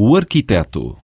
o arquiteto.